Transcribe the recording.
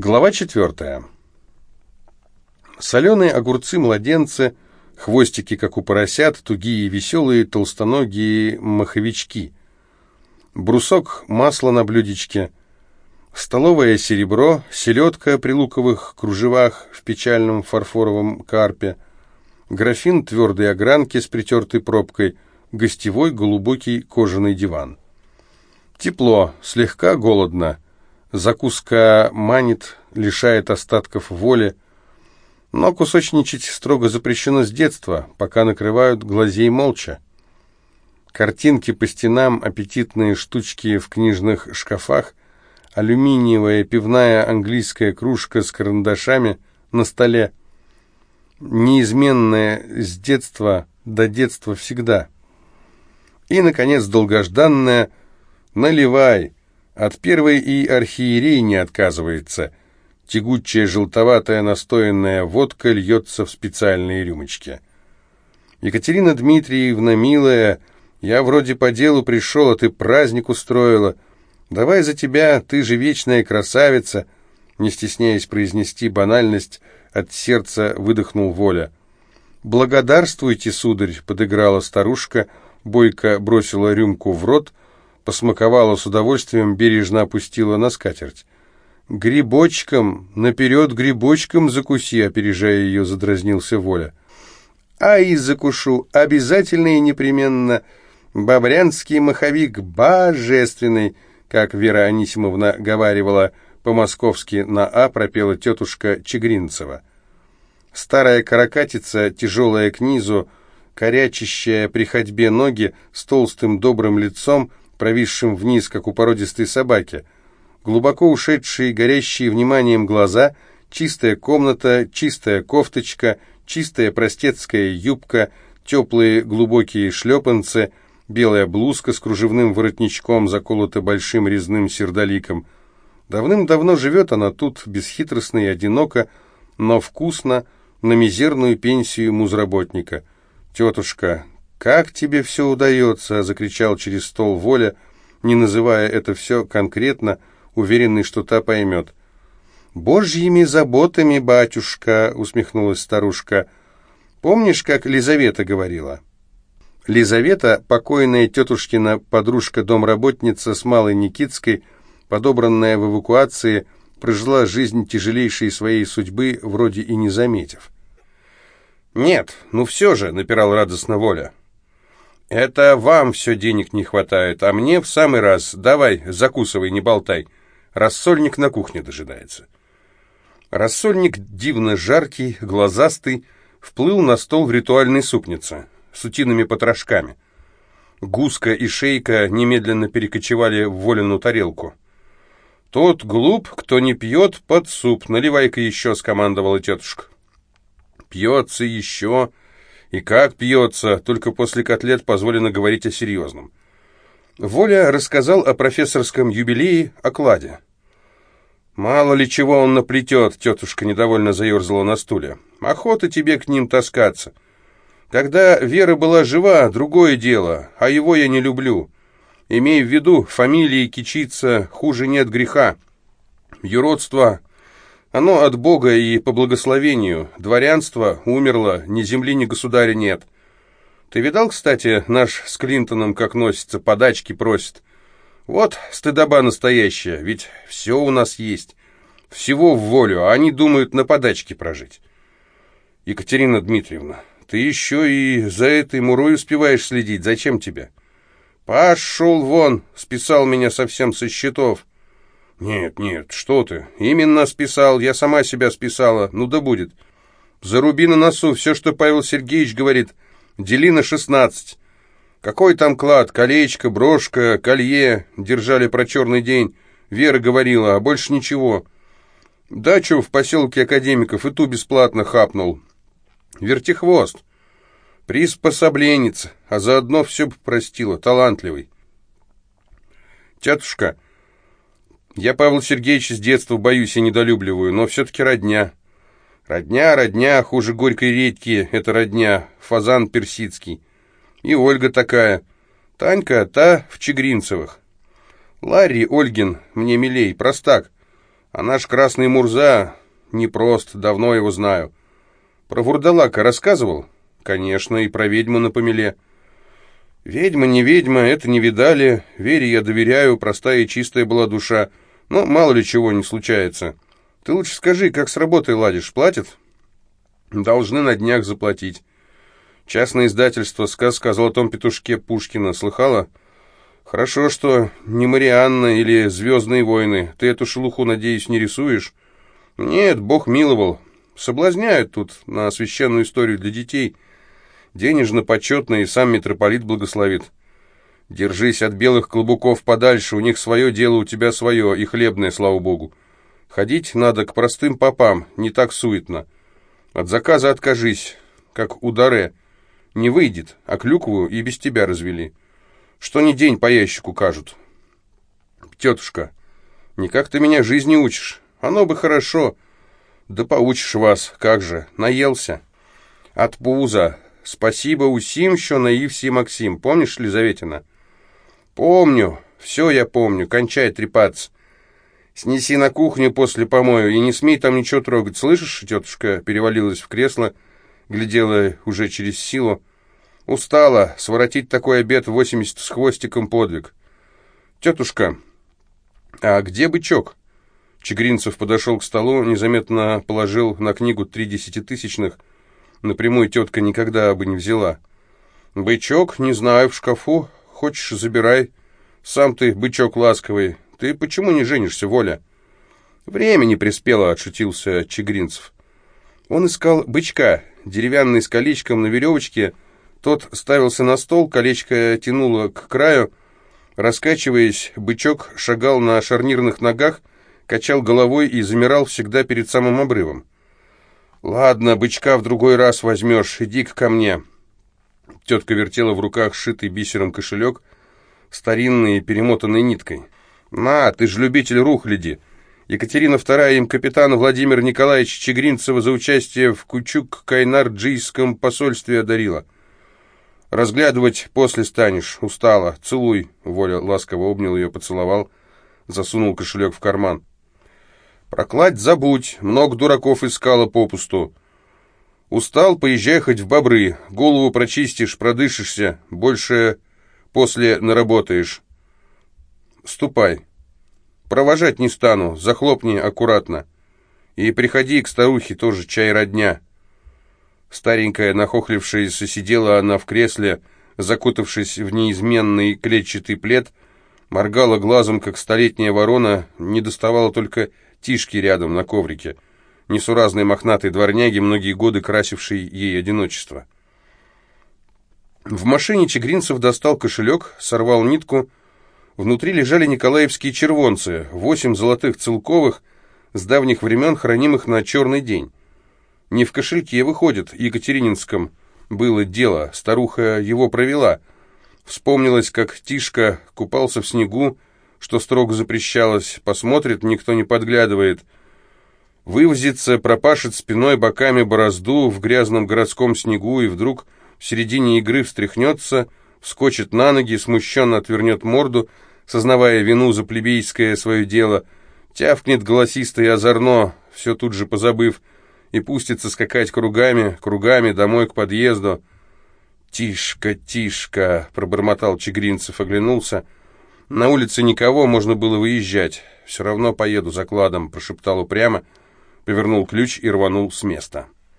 Глава четвертая. Соленые огурцы-младенцы, хвостики, как у поросят, тугие, веселые, толстоногие маховички. Брусок масла на блюдечке, столовое серебро, селедка при луковых кружевах в печальном фарфоровом карпе, графин твердой огранки с притертой пробкой, гостевой глубокий кожаный диван. Тепло, слегка голодно. Закуска манит, лишает остатков воли. Но кусочничать строго запрещено с детства, пока накрывают глазей молча. Картинки по стенам, аппетитные штучки в книжных шкафах, алюминиевая пивная английская кружка с карандашами на столе. Неизменная с детства до детства всегда. И, наконец, долгожданная «Наливай!» От первой и архиерей не отказывается. Тягучая желтоватая настоянная водка льется в специальные рюмочки. Екатерина Дмитриевна, милая, я вроде по делу пришел, а ты праздник устроила. Давай за тебя, ты же вечная красавица. Не стесняясь произнести банальность, от сердца выдохнул Воля. «Благодарствуйте, сударь», — подыграла старушка, бойко бросила рюмку в рот — посмаковала с удовольствием, бережно опустила на скатерть. «Грибочком, наперед грибочком закуси», — опережая ее, задразнился Воля. «А и закушу, обязательно и непременно. Бобрянский маховик божественный», как Вера Анисимовна говаривала по-московски на «А», пропела тетушка Чегринцева. Старая каракатица, тяжелая к низу, корячащая при ходьбе ноги, с толстым добрым лицом, провисшим вниз, как у породистой собаки. Глубоко ушедшие, горящие вниманием глаза, чистая комната, чистая кофточка, чистая простецкая юбка, теплые глубокие шлепанцы, белая блузка с кружевным воротничком, заколота большим резным сердоликом. Давным-давно живет она тут, бесхитростно и одиноко, но вкусно, на мизерную пенсию музработника. «Тетушка, «Как тебе все удается?» — закричал через стол Воля, не называя это все конкретно, уверенный, что та поймет. «Божьими заботами, батюшка!» — усмехнулась старушка. «Помнишь, как Лизавета говорила?» Лизавета, покойная тетушкина подружка-домработница с Малой Никитской, подобранная в эвакуации, прожила жизнь тяжелейшей своей судьбы, вроде и не заметив. «Нет, ну все же», — напирал радостно Воля, «Это вам все денег не хватает, а мне в самый раз. Давай, закусывай, не болтай. Рассольник на кухне дожидается». Рассольник, дивно жаркий, глазастый, вплыл на стол в ритуальной супнице с утиными потрошками. Гуска и шейка немедленно перекочевали в Волину тарелку. «Тот глуп, кто не пьет, под суп. Наливай-ка еще», — скомандовала тетушка. «Пьется еще», и как пьется, только после котлет позволено говорить о серьезном. Воля рассказал о профессорском юбилее, окладе. «Мало ли чего он наплетет», — тетушка недовольно заерзала на стуле. «Охота тебе к ним таскаться. Когда Вера была жива, другое дело, а его я не люблю. Имей в виду, фамилии кичиться хуже нет греха. Юродство оно от Бога и по благословению. Дворянство умерло, ни земли, ни государя нет. Ты видал, кстати, наш с Клинтоном, как носится, подачки просит? Вот стыдоба настоящая, ведь все у нас есть. Всего в волю, а они думают на подачке прожить. Екатерина Дмитриевна, ты еще и за этой мурой успеваешь следить. Зачем тебе? Пошел вон, списал меня совсем со счетов. «Нет, нет, что ты. Именно списал, я сама себя списала. Ну да будет. Заруби на носу все, что Павел Сергеевич говорит. Дели на шестнадцать. Какой там клад? Колечко, брошка, колье. Держали про черный день. Вера говорила, а больше ничего. Дачу в поселке Академиков и ту бесплатно хапнул. Вертихвост. Приспособленец, а заодно все бы простила. Талантливый. Тетушка... Я Павла Сергеевича с детства боюсь и недолюбливаю, но все-таки родня. Родня, родня, хуже горькой редьки, это родня, фазан персидский. И Ольга такая. Танька, та в Чегринцевых. Ларри Ольгин, мне милей, простак. А наш красный Мурза непрост, давно его знаю. Про вурдалака рассказывал? Конечно, и про ведьму на помеле. Ведьма, не ведьма, это не видали. Вере я доверяю, простая и чистая была душа. Но мало ли чего не случается. Ты лучше скажи, как с работой ладишь, платят? Должны на днях заплатить. Частное издательство «Сказка о золотом петушке» Пушкина. Слыхала? Хорошо, что не Марианна или «Звездные войны». Ты эту шелуху, надеюсь, не рисуешь? Нет, бог миловал. Соблазняют тут на священную историю для детей. Денежно, почетно, и сам митрополит благословит. Держись от белых клобуков подальше, у них свое дело, у тебя свое, и хлебное, слава богу. Ходить надо к простым попам, не так суетно. От заказа откажись, как у Даре. Не выйдет, а клюкву и без тебя развели. Что ни день по ящику кажут. Тетушка, никак ты меня жизни учишь. Оно бы хорошо. Да поучишь вас, как же, наелся. От пуза. Спасибо усим, что наивси Максим. Помнишь, Лизаветина? Помню. Все я помню. Кончай трепаться. Снеси на кухню после помою и не смей там ничего трогать. Слышишь, тетушка перевалилась в кресло, глядела уже через силу. Устала. Своротить такой обед восемьдесят с хвостиком подвиг. Тетушка, а где бычок? Чегринцев подошел к столу, незаметно положил на книгу три десятитысячных. Напрямую тетка никогда бы не взяла. «Бычок, не знаю, в шкафу. Хочешь, забирай. Сам ты, бычок ласковый. Ты почему не женишься, Воля?» «Время не приспело», — отшутился Чегринцев. Он искал бычка, деревянный с колечком на веревочке. Тот ставился на стол, колечко тянуло к краю. Раскачиваясь, бычок шагал на шарнирных ногах, качал головой и замирал всегда перед самым обрывом. «Ладно, бычка в другой раз возьмешь, иди-ка ко мне». Тетка вертела в руках сшитый бисером кошелек, старинный, перемотанный ниткой. «На, ты же любитель рухляди. Екатерина II им капитана Владимира Николаевича Чегринцева за участие в Кучук-Кайнар-Джийском посольстве одарила. Разглядывать после станешь, устала, целуй». Воля ласково обнял ее, поцеловал, засунул кошелек в карман. Прокладь забудь, много дураков искала попусту. Устал, поезжай хоть в бобры, голову прочистишь, продышишься, больше после наработаешь. Ступай. Провожать не стану, захлопни аккуратно. И приходи к старухе, тоже чай родня. Старенькая, нахохлившаяся, сидела она в кресле, закутавшись в неизменный клетчатый плед, моргала глазом, как столетняя ворона, не доставала только Тишки рядом на коврике, несуразной мохнатой дворняги, многие годы красившей ей одиночество. В машине Чегринцев достал кошелек, сорвал нитку. Внутри лежали николаевские червонцы, восемь золотых целковых, с давних времен хранимых на черный день. Не в кошельке выходит, Екатерининском было дело, старуха его провела. Вспомнилось, как Тишка купался в снегу, что строго запрещалось, посмотрит, никто не подглядывает. Вывозится, пропашет спиной, боками борозду в грязном городском снегу и вдруг в середине игры встряхнется, вскочит на ноги, смущенно отвернет морду, сознавая вину за плебейское свое дело, тявкнет голосисто и озорно, все тут же позабыв, и пустится скакать кругами, кругами домой к подъезду. «Тишка, тишка!» — пробормотал Чегринцев, оглянулся — на улице никого, можно было выезжать. «Все равно поеду закладом», — прошептал упрямо, повернул ключ и рванул с места.